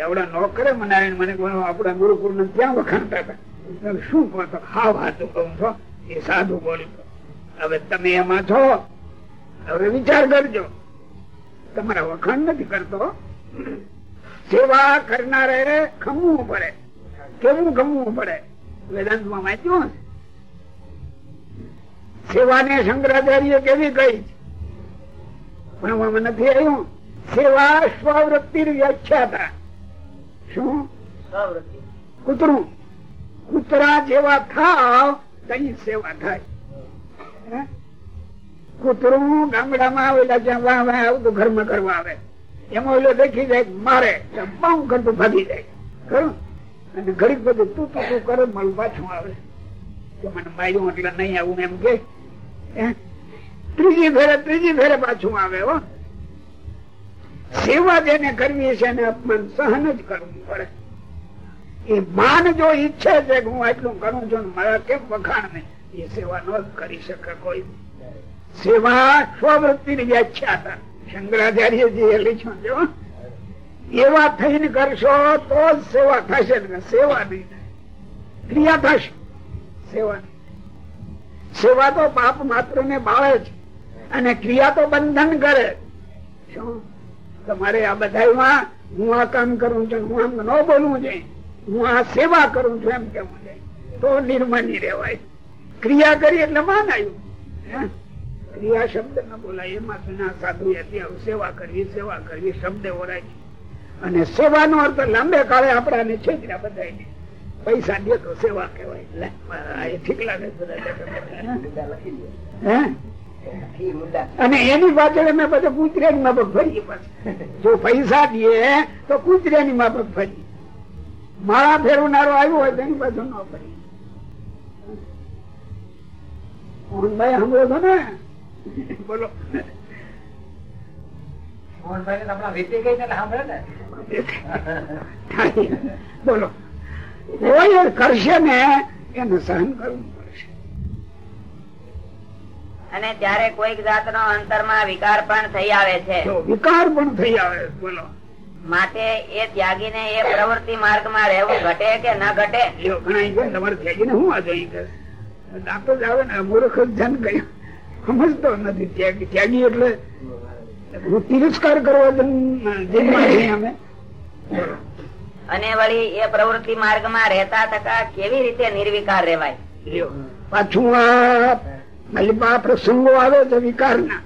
એવડા નોકરે મને કહ્યું, આપણા ગુરુકુળ ને ત્યાં વખાણતા હતા? શું કહો હા, વાતું કહું છો એ સાધુ બોલતો હવે તમે એમાં છો? હવે વિચાર કરજો. તમારા વખાણ નથી કરતો. સેવા કરનારે ખમવું પડે. કેવું ખમવું પડે? વેદાંતમાં વાંચ્યું. સેવાને શંકરાચાર્ય કેવી કઈ ભણવામાં નથી આવ્યું? સેવા સ્વવૃત્તિ વ્યાખ્યાતા શું? કૂતરું. કૂતરા જેવા થાવ તઈ સેવા થાય? કૂતરું ગામડામાં આવેલા જ્યાં વાહ વાહ ઘરમાં કરવા આવે. એમાં ઓલો દેખી જાય મારે બહુ કરતું ભાગી જાય. ખરું? અને ઘડીક બધું તું તું તું કરે, મારું પાછું આવે. કે મને માર્યું એટલે નહીં આવું એમ કે? ત્રીજી ફેરે ત્રીજી ફેરે પાછું આવે હો. સેવા જેને કરવી છે એને અપમાન સહન જ કરવું પડે. એ માન જો ઈચ્છે છે કે હું આટલું કરું છું મારા કેમ વખાણ નહીં? એ સેવા ન કરી શકે કોઈ. સેવા સ્વવૃત્તિ ની વ્યાખ્યા હતા. શંકરાચાર્યજી એ લખ્યું જો એવા થઈને કરશો તો જ સેવા થશે સેવા નહીં ક્રિયા થશે, સેવા. સેવા તો પાપ માત્ર ને બાળે છે, અને ક્રિયા તો બંધન કરે. શું? તમારે આ બધામાં હું આ કામ કરું છું, હું આમ ન બોલવું જોઈએ હું આ સેવા કરું છું એમ કેવું જોઈએ તો નિર્માની રેવાય ક્રિયા કરી એટલે માન આવ્યું? ક્રિયા શબ્દ ન બોલાય એમાં ના સાધુ સેવા કરવી સેવા કરવી શબ્દ ઓરાય અને અને સેવાનો અર્થ લાંબે કાળે આપણાને છેતર્યા બધાને પૈસા દે તો સેવા કહેવાય. છે બધા ઈ મુદ્દા અને એની પાછળ મેં બધા કૂતરાની માફક ફરીએ પાછા જો પૈસા દે તો કૂતરાની માફક ફરીએ માળા ફેરવનારો આવ્યો હોય તેની પાછળ ન ફરીએ મોહનભાઈ સાંભળો છો ને? બોલો. બોલો. કોઈ કરશે ને એને સહન કરવું પડશે. અને ત્યારે કોઈક જાતનો અંતરમાં વિકાર પણ થઈ આવે છે. વિકાર પણ થઈ આવે બોલો. માટે એ ત્યાગીને એ પ્રવૃત્તિ માર્ગમાં રહેવું ઘટે કે ન ઘટે? તમારે ત્યાગીને હું વાંધો ઈ કે દાંતો આવે ને મૂર્ખ જન કઈ સમજતો નથી ત્યાગી. ત્યાગી એટલે હું તિરસ્કાર કરવા જન્મ- જન્મા અમે. અને વળી એ પ્રવૃત્તિ માર્ગમાં રહેતા થતા કેવી રીતે નિર્વિકાર રહેવાય. પાછું આ પ્રસંગો આવે છે વિકારના.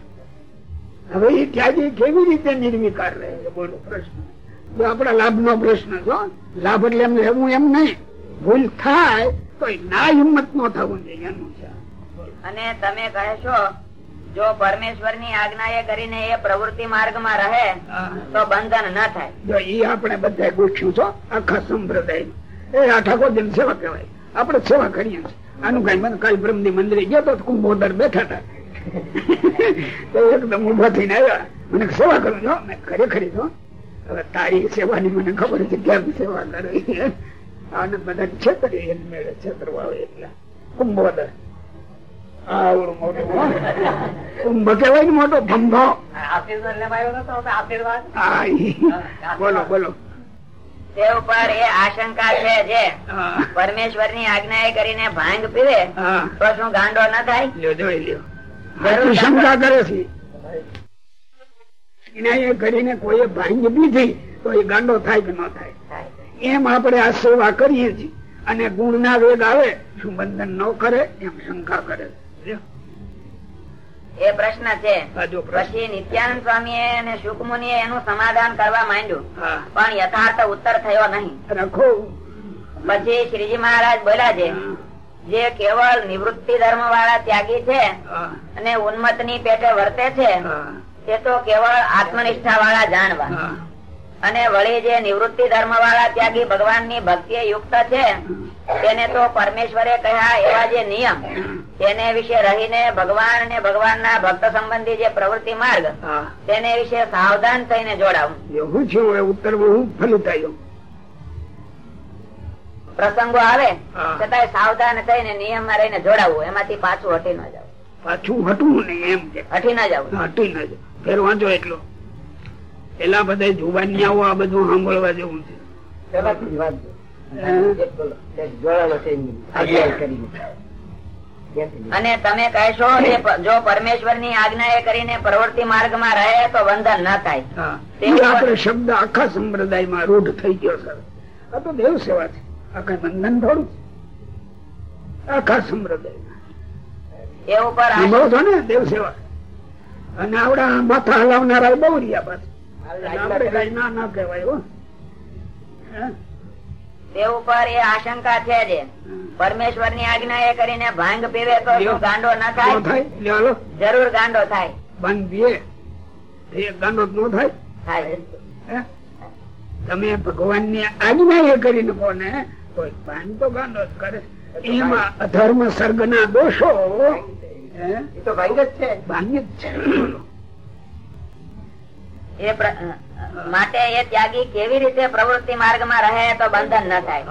હવે એ ત્યાગી કેવી રીતે નિર્વિકાર રહે? છે બોલો પ્રશ્ન. જો આપણા લાભ નો પ્રશ્ન છો લાભ એટલે એમ રહેવું એમ નહીં. ભૂલ થાય તો ના હિંમત નો થવું જોઈએ એનું છે. અને તમે કહેશો જો પરમેશ્વરની આજ્ઞા એ કરીને એ પ્રવૃત્તિ માર્ગમાં રહે તો બંધન ન થાય. જો એ આપણે બધા ગોઠ્યું છો આખા સંપ્રદાય એ આ ઠાકોર સેવા કહેવાય. આપણે સેવા કરીએ છીએ. આનું કઈ મને કાલ બ્રહ્મદી મંદિરે ગયો તો કુંભોદર બેઠા હતા. તો એકદમ ઊભા થઈને આવ્યા. મને સેવા કરું છો? મેં ખરેખરી છો હવે તારી સેવાની મને ખબર છે કેમ સેવા કરે આને બધા છેતરી એને મેળે છેતરવા આવે એટલે. કુંભોદર આવડું મોટું કુંભ ને મોટો ધંધો. બોલો બોલો. તે ઉપર એ આશંકા છે જે પરમેશ્વરની આજ્ઞા એ કરીને ભાંગ પીવે તો શું ગાંડો ના થાય? લ્યો જોઈ લ્યો. શંકા કરે છે. એના એ કરીને કોઈ ભાંગી દીધી તો એ ગાંડો થાય કે ન થાય? એમ આપણે આ સેવા કરીએ છીએ. અને ગુણ ના વેગ આવે શું બંધન ન કરે એમ શંકા કરે. એ પ્રશ્ન છે. પછી નિત્યાનંદ સ્વામી અને શુકમુનિ એનું સમાધાન કરવા માંડ્યું. પણ યથાર્થ ઉત્તર થયો નહીં. રાખો. પછી શ્રીજી મહારાજ બોલ્યા છે જે કેવળ નિવૃત્તિ ધર્મ વાળા ત્યાગી છે અને ઉન્મતની પેટે વર્તે છે હા તે કેવળ આત્મનિષ્ઠા વાળા જાણવા અને વળી જે નિવૃત્તિ ધર્મ વાળા ત્યાગી ભગવાનની ભક્તિ યુક્ત છે તેને તો પરમેશ્વરે કહ્યા એવા જે નિયમ તેને વિશે રહીને ભગવાન અને ભગવાનના ભક્ત સંબંધી જે પ્રવૃત્તિ માર્ગ તેને વિશે સાવધાન થઈને જોડાવું. એવું છે ઉત્તર હું પ્રસંગો આવે હા. છતાંય સાવધાન થઈને નિયમમાં રહીને જોડાવું એમાંથી પાછું હટી ન જવું. પાછું હટવું નહીં એમ હટી ન જવું. હટી ન જાય ફેર વાંચો એટલો. પેલા બધા જુબાનિયાઓ આ બધું સાંભળવા જેવું છે. પેલાથી વાત. અને તમે કહેશો જો પરમેશ્વરની આજ્ઞા એ કરીને પ્રવૃત્તિ માર્ગમાં રહે તો બંધન ના થાય. હા. તે આપણે શબ્દ આખા સંપ્રદાયમાં રૂઢ થઈ ગયો સર આ તો દેવ સેવા છે. આ કઈ બંધન થોડું આખા સંપ્રદાય એ ઉપર આશ- છો ને દેવ સેવા. અને આવડા માથા હલાવનારા બહુ રહ્યા પાછા. એટલે આપણે કઈ ના ના કહેવાય તે ઉપર એ આશંકા છે જે. પરમેશ્વરની આજ્ઞા એ કરીને ભાંગ પીવે તો ગાંડો ન થાય? થાય લ્યો હાલો. જરૂર ગાંડો થાય. બંધ પીએ ગાંડો નો થાય. થાય. તમે ભગવાનની આજ્ઞા એ કરીને કોને? કોઈ ભાંગ તો ગાંડો જ કરે. એમાં અધર્મ સર્ગ ના દોષો? એ તો ભાંગ જ છે. ભાંગ્ય જ છે. એ માટે એ ત્યાગી કેવી રીતે પ્રવૃત્તિ માર્ગમાં રહે તો બંધન ન થાય?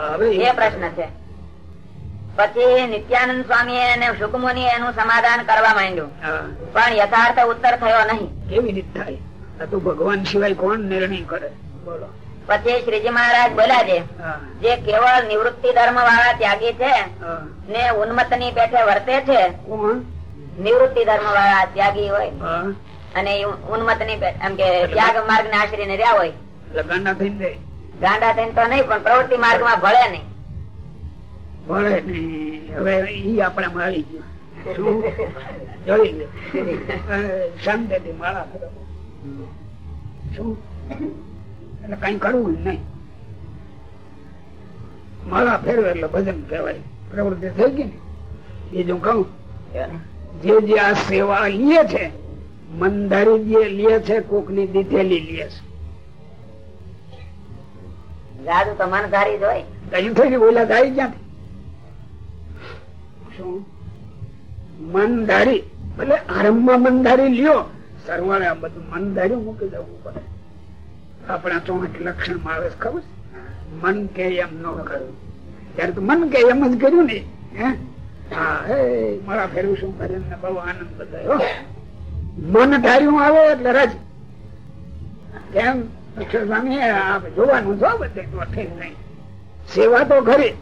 એ પ્રશ્ન છે. પછી નિત્યાનંદ સ્વામી અને સુકમુનિ એનું સમાધાન કરવા માંડ્યું. પણ યથાર્થ ઉત્તર થયો નહીં. કેવી રીતે થાય? ભગવાન સિવાય કોણ નિર્ણય કરે? બોલો. પછી શ્રીજી મહારાજ બોલ્યા છે જે કેવળ નિવૃત્તિ ધર્મ વાળા ત્યાગી છે ને ઉન્મતની પેઠે વર્તે છે નિવૃત્તિ ધર્મ વાળા ત્યાગી હોય અને ઉન્મતની એમ કે ત્યાગ માર્ગ ને આશરીને રહ્યા હોય. ગાંડા થઈને ગાંડા થઈને તો નહીં પણ પ્રવૃત્તિ માર્ગમાં ભળે નહીં. ભળે નહીં. હવે ઈ ગયું? જોઈ લે. માળા ફેરવો. શું? એટલે કઈ કરવું જ નહીં. માળા ફેરવે એટલે ભજન કહેવાય. પ્રવૃત્તિ થઈ ગઈ ને. બીજું કહું. જે જે આ સેવા લે છે મંદારી જે લે છે કોકની દીધેલી લે છે. જાદુ તો મનધારી જ હોય કઈ થઈ ઓલા ધારી ક્યાંથી? મનધારી ભલે આરંભમાં મનધારી લ્યો સરવાળે આ બધું મનધારી મૂકી દેવું પડે. આપણા ચોસઠ લક્ષણમાં આવે ખબર મન કે એમ ન કર્યું ત્યારે તો મન કે એમ જ કર્યું ને હે? મન ધાર્યું આવે એટલે રજ. કેમ? સ્વામી જોવાનું છો બધે સેવા તો ખરી,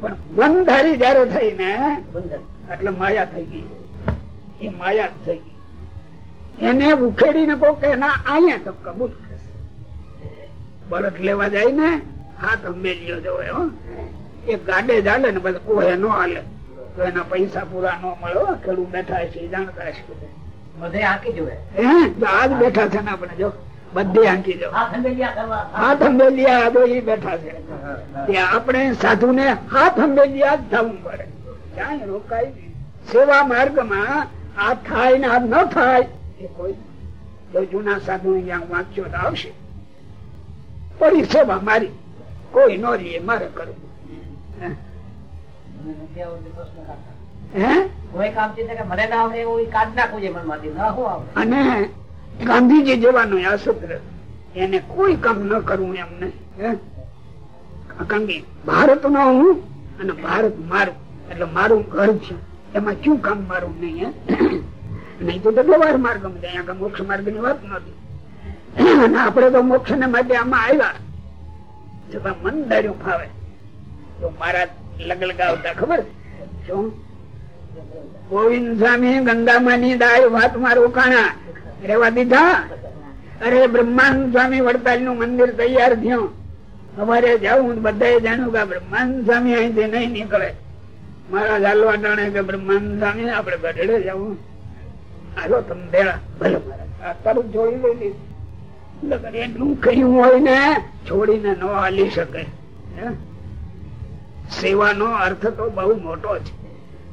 પણ મન ધારી જયારે થઈ ને, એટલે માયા થઈ ગઈ. એ માયા થઈ ગઈ. એને ઉખેડીને કહો ના, અહીંયા તો કબૂલ બળદ લેવા જાય ને, હાથ મેલ્યો જવાય એ ગાડે ચાલે ને બસ કોહે નો હાલે. તો એના પૈસા પૂરા ન મળ્યો ખેડૂત બેઠા છે જાણતા છે બધે. આંકી જોવે આજ બેઠા છે ને આપણે જો. બધે આંકી જાઓ આ ખંડેલિયા કરવા. હાથ અંબેલિયા આ બેઠા છે. ત્યાં આપણે સાધુ ને હાથ અંબેલિયા જ થવું પડે. ક્યાંય રોકાય. સેવા માર્ગમાં આ થાય ને આ ન થાય એ કોઈ જો જૂના સાધુ ત્યાં વાંચ્યો તો આવશે. પડી સેવા મારી. કોઈ નો રે મારે કરવું. અને ગાંધીજી જેવાનો આ સૂત્ર એને કોઈ કામ ન કરવું એમને કારણ કે ભારત નો હું અને ભારત મારું એટલે મારું ઘર છે. એમાં શું કામ મારું નહીં હે? નહીં તો વ્યવહાર માર્ગમાં જાય મોક્ષ માર્ગની વાત નથી અને આપણે તો મોક્ષ ને માટે આમાં આવ્યા. છતાં મન દાર્યું ફાવે. તો મારા લગલગાવતા ખબર? શું? ગોવિંદ સ્વામી ગંગામાની દાળ ભાતમાં રોકાણા રેવા દીધા? અરે બ્રહ્માંડ સ્વામી વડતાલનું મંદિર તૈયાર થયું. અમારે જવું બધા જાણું કે બ્રહ્માંડ સ્વામી અહીંથી નહીં નીકળે. મારા ઝાલવા ટાણે કે બ્રહ્માંડ સ્વામી આપડે ગઢડે જવું હાલો તમે ભેળા. ભલે તારું દીધું નકર એટલું કહ્યું હોય ને, છોડીને ન હાલી શકે. હે? સેવાનો અર્થ તો બહુ મોટો છે.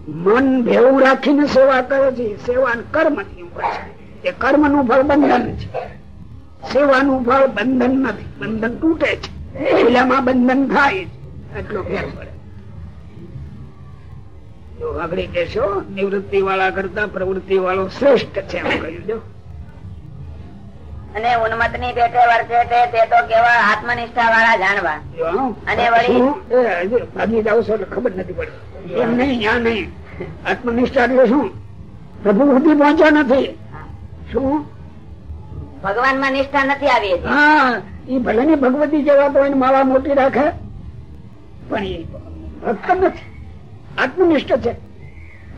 મન ભેવું રાખીને સેવા કરે છે સેવા કર્મથી છે. એ કર્મનું ફળ બંધન છે. સેવાનું ફળ બંધન નથી, બંધન તૂટે છે. પેલામાં બંધન થાય એટલો ફેર પડે. આગળ કેશો નિવૃત્તિ વાળા કરતા પ્રવૃત્તિ વાળો શ્રેષ્ઠ છે એમ કહ્યું જો અને ઉન્મતની પેટે વર્તે તે તે તો કેવા આત્મનિષ્ઠા વાળા જાણવા. અને વળી- ભાગી જાવ છો ખબર નથી પડતી એમ નહીં ત્યાં નહીં. આત્મનિષ્ઠા એટલે શું? પ્રભુ સુધી પહોંચ્યા નથી. શું? ભગવાનમાં નિષ્ઠા નથી આવી. હા એ ભલે ને ભગવતી જેવા તો એને માળા મોટી રાખે. પણ એ ભક્ત નથી. આત્મનિષ્ઠ છે.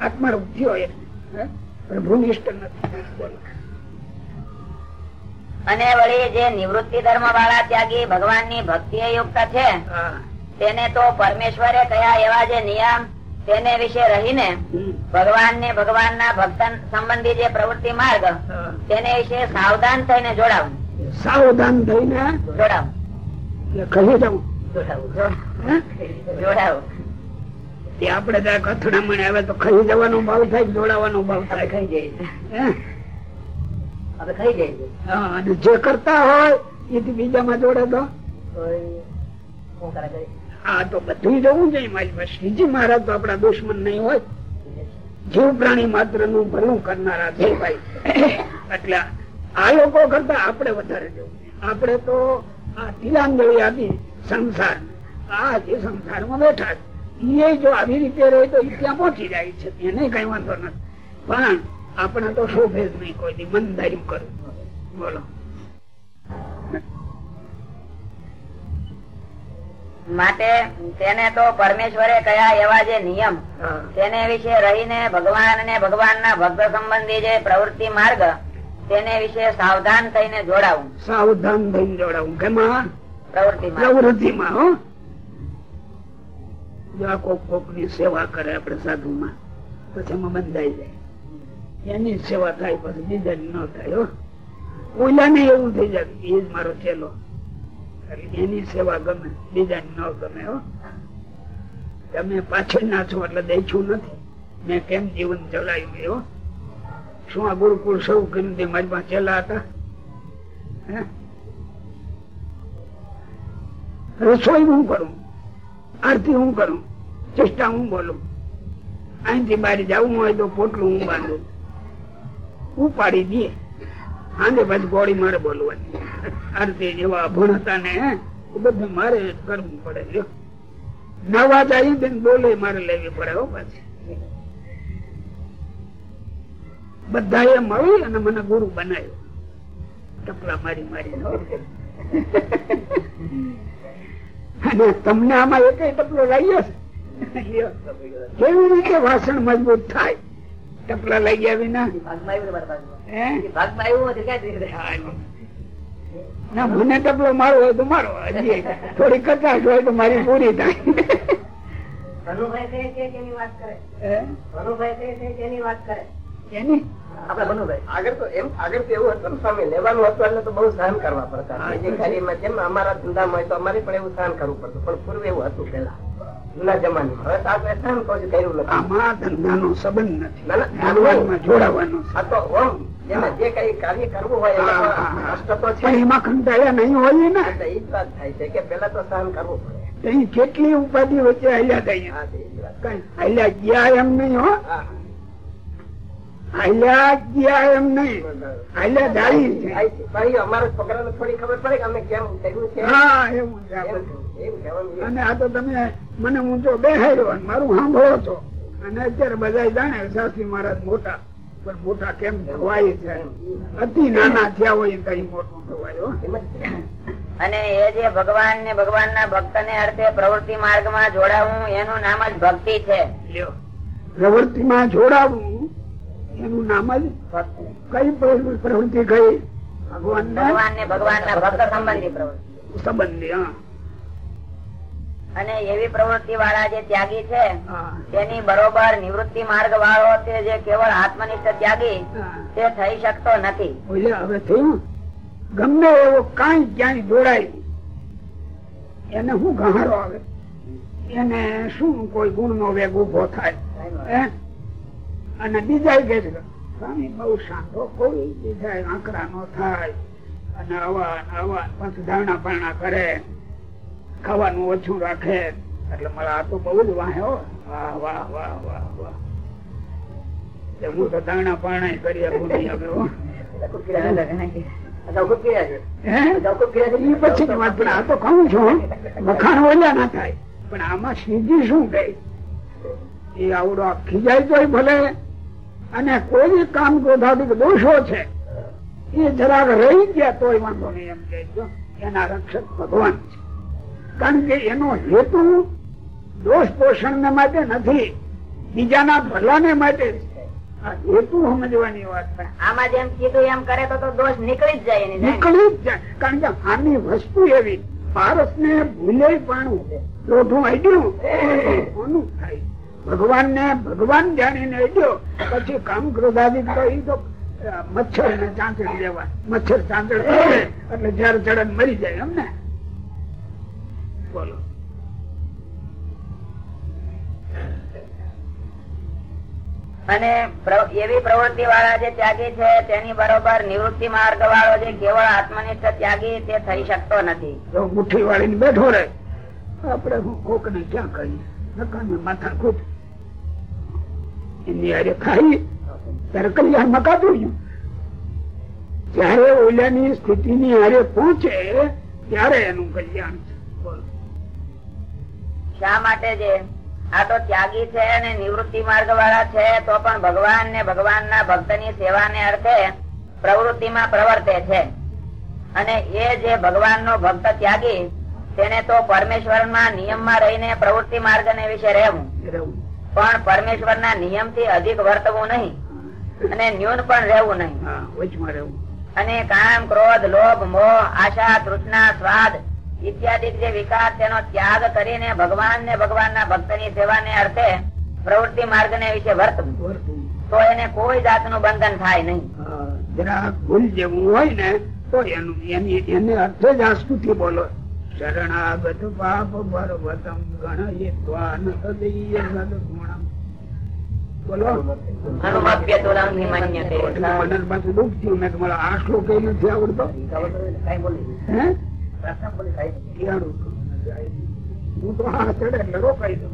આત્મા થયો હોય હે? પ્રભુનિષ્ઠ નથી. અને વળી જે નિવૃત્તિ ધર્મ વાળા ત્યાગી ભગવાનની ભક્તિ યુક્ત છે તેને તો પરમેશ્વરે કયા એવા જે નિયમ તેને વિશે રહીને ભગવાન ને ભગવાન ના ભક્ત સંબંધી જે પ્રવૃત્તિ માર્ગ તેને વિશે સાવધાન થઈને જોડાવું. સાવધાન થઈને? જોડાવું. કહી દઉં. જોડાવું. જોડાવું. આપડે ત્યાં અથડામણ આવે તો ખાઈ જવાનો ભાવ થાય જોડાવાનો ભાવ થાય? ખાઈ જાય હે? આપણે ખાઈ જાય હા, અને જે કરતા હોય એથી બીજામાં જોડે દો. આ તો બધું જવું જોઈએ મારી પાસે. શ્રીજી મહારાજ તો આપડા દુશ્મન નહીં હોય. જીવ પ્રાણી માત્રનું ભલું કરનારા છે ભાઈ. એટલે આ લોકો કરતા આપણે વધારે જવું આપણે તો આ તિલાંજલિ આપી સંસાર. આ જે સંસારમાં બેઠા એ જો આવી રીતે રહે તો ત્યાં પહોંચી જાય છે. એને કઈ વાંધો નથી. પણ આપણે તો શોભે જ નહીં કોઈ દી મનદારી કરવું બોલો. માટે તેને તો પરમેશ્વરે કયા એવા જે નિયમ તેને વિશે રહીને ભગવાન ને ભગવાન ના ભક્ત સંબંધી જે પ્રવૃત્તિ માર્ગ તેને વિશે સાવધાન થઈને જોડાવું. સાવધાન થઈને જોડાવું. કેમાં? પ્રવૃત્તિ પ્રવૃત્તિમાં હો. જો કોક કોકની સેવા કરે આપણે સાધુમાં પછી એમાં બંધાઈ જાય. એની સેવા થાય પછી બીજાની ન થાય ઓલા ઓલાને એવું થઈ જાય એ જ મારો ચેલો એની સેવા ગમે, બીજાની ન ગમે તમે પાછળ ના છો એટલે દેખ્યું નથી. મેં કેમ જીવન ચલાવ્યું એવો શું આ ગુરુકુળ સૌ કર્યું તે મારી પાસે ચેલા હતા? રસોઈ હું કરું? આરતી હું કરું? ચેષ્ટા હું બોલું? અહીંથી બહાર જવું હોય તો પોટલું હું બાંધું? ઉપાડી દે. આને પછી ગોળી મારે બોલવાની. અર્ધે જેવા અભણ હતા ને બધું મારે કરવું પડે. નવા જાય બેન બોલે મારે લેવી પડે હો પાછી. બધા એ મળી અને મને ગુરુ બનાવ્યો. ટપલા મારી મારી અને તમને આમાં એક ટપલો લાગ્યો છે. કેવી રીતે વાસણ મજબૂત થાય? ટપલા લાગ્યા વિના હે? ના મને ટપલો મારો હોય તો મારો થોડી કચાશ હોય તો મારી પૂરી થાય. ભનુભાઈ કહે છે કે વાત કરે. કહે છે કે વાત કરે. એની આપડે ભનુભાઈ આગળ તો એમ આગળ તો એવું હતું સ્વામી લેવાનું હતું એટલે તો બહુ સહન કરવા પડતા હા, બીજી જેમ અમારા ધંધામાં હોય તો અમારે પણ એવું સહન કરવું પડતું પણ પૂર્વે એવું હતું પેલા જૂના જમાનામાં. હવે આપણે સહન કોઈ કર્યું નથી. આમાં ધંધાનો સંબંધ નથી. ના, ના, ભગવાનમાં જોડાવાનો તો ઓમ જેને જે કઈ કાર્ય કરવું હોય. કષ્ટ તો છે. એમાં કંટાળ્યા નહીં હોય ને? જ વાત થાય છે કે પેલા તો સહન કરવું પડે. કેટલી ઉપાધિ વચ્ચે હાલ્યા ગયા? હાલ્યા ગયા એમ નહીં હા. હાલ્યા ગયા એમ નહીં હાલ્યા ડાળી છે થાય છે. પણ ઈ અમારા છોકરાને થોડી ખબર પડે કે અમે કેમ કર્યું છે હા એવું છે આ એમ બધું. એવું કહેવાનું છે. અને આ તો તમે મને ઊંચો બેહાડ્યો મારું સાંભળો છો અને અત્યારે બધા જાણે સાસી મહારાજ મોટા પણ મોટા કેમ ધોવાય છે અતિ નાના થયા હોય કઈ મોટું છે. અને એ જે ભગવાન ને ભગવાન ના ભક્ત ને અર્થે પ્રવૃત્તિ માર્ગમાં જોડાવું એનું નામ જ ભક્તિ છે લ્યો પ્રવૃત્તિમાં જોડાવું એનું નામ જ કઈ પ્રવૃત્તિ ગઈ ભગવાન ભગવાન ને ભગવાન ના ભક્ત સંબંધી પ્રવૃત્તિ. સંબંધી હા. અને એવી પ્રવૃત્તિ વાળા જે ત્યાગી છે તેની બરોબર નિવૃત્તિ માર્ગ વાળો તે જે કેવળ આત્મનિષ્ઠ ત્યાગી તે થઈ શકતો નથી. હવે થયું? ગમે એવો કઈ ક્યાંય જોડાય એને શું ગહારો આવે? એને શું કોઈ ગુણ નો વેગ ઊભો થાય? અને બીજા છે સ્વામી બહુ શાંતો, કોઈ બીજા આંકડા નો થાય. અને આવા આવા પાછું ધારણા પારણા કરે. ખાવાનું ઓછું રાખે. એટલે મારા આ તો બહુ જ વાહે હો. વાહ વાહ વાહ વાહ વાહ. હું તો દાણા પાણા કરી આપું નહીં. ઈ પછી વાત, પણ આ તો કહું છું વખાણ ઓલા ના થાય. પણ આમાં સીધી શું ગઈ એ આવડો ખીજાય તોય ભલે. અને કોઈ કામ ક્રોધાદિક દોષો છે એ જરાક રહી ગયા તોય વાંધો નહીં એમ કહેજો એના રક્ષક ભગવાન છે. કારણ કે એનો હેતુ દોષ પોષણ ને માટે નથી બીજાના ભલાને માટે આ હેતુ સમજવાની વાત આમાં જેમ કીધું એમ કરે તો દોષ નીકળી જ જાય નીકળી જ જાય. કારણ કે આની વસ્તુ એવી પારસ ને ભૂલે પાણું લોઢું અડ્યું ગયું થાય. ભગવાન ને ભગવાન જાણીને જો પછી કામ ક્રોધાદિક તો એ તો મચ્છર ને ચાંચડી લેવા મચ્છર ચાંચડ કરે એટલે જયારે ચડન મરી જાય એમને બોલો. અને એવી પ્રવૃત્તિ વાળા જે ત્યાગી છે તેની બરોબર નિવૃત્તિ માર્ગ વાળો જે કેવળ આત્મનિષ્ઠ ત્યાગી તે થઈ શકતો નથી. જો મુઠ્ઠી વાળી બેઠો રહે આપડે હું કોક ને ક્યાં કહીએ? માથા કૂટ એની હારે ખાઈ ત્યારે કલ્યાણ મકાતું ગયું જયારે ઓલાની સ્થિતિની હારે પહોંચે ત્યારે એનું કલ્યાણ છે શા માટે છે આ તો ત્યાગી છે અને નિવૃત્તિ માર્ગ વાળા છે તો પણ ભગવાન ને ભગવાન ના ભક્તની સેવા ને અર્થે પ્રવૃત્તિમાં પ્રવર્તે છે અને એ જે ભગવાન નો ભક્ત ત્યાગી તેને તો પરમેશ્વર ના નિયમમાં રહીને પ્રવૃત્તિ માર્ગ ને વિશે રહેવું. પણ પરમેશ્વર ના નિયમથી અધિક વર્તવું નહીં. અને ન્યૂન પણ રહેવું નહીં. અને કામ ક્રોધ લોભ મોહ આશા તૃષ્ણા સ્વાદ ઇત્યાદિ જે વિકાસ તેનો ત્યાગ કરીને ભગવાન ને ભગવાનના ભક્તની સેવાને અર્થે પ્રવૃત્તિ માર્ગ ને વિશે વર્તવું. તો એને કોઈ જાતનું બંધન થાય નહીં. જરા ભૂલ જેવું હોય ને તો એનું એની એને અર્થે જ આ સ્તુતિ બોલો. શરણાગત પાપ પર્વતમ ગણયિત્વા તદીય સદગુણમ. બોલો અનુમપ્ય તુલમ નિમન્યતે મને પાછું દુઃખ થયું મેં તમારા આ શ્લોક એ નથી આવડતો. હે? તો હું તો આ ચડે એટલે રોકાઈ દઉં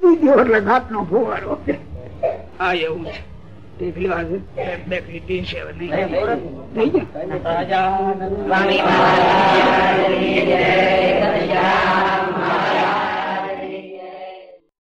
બીજો એટલે ઘાત નો ફુવારો. હા એવું છે. ટીકલી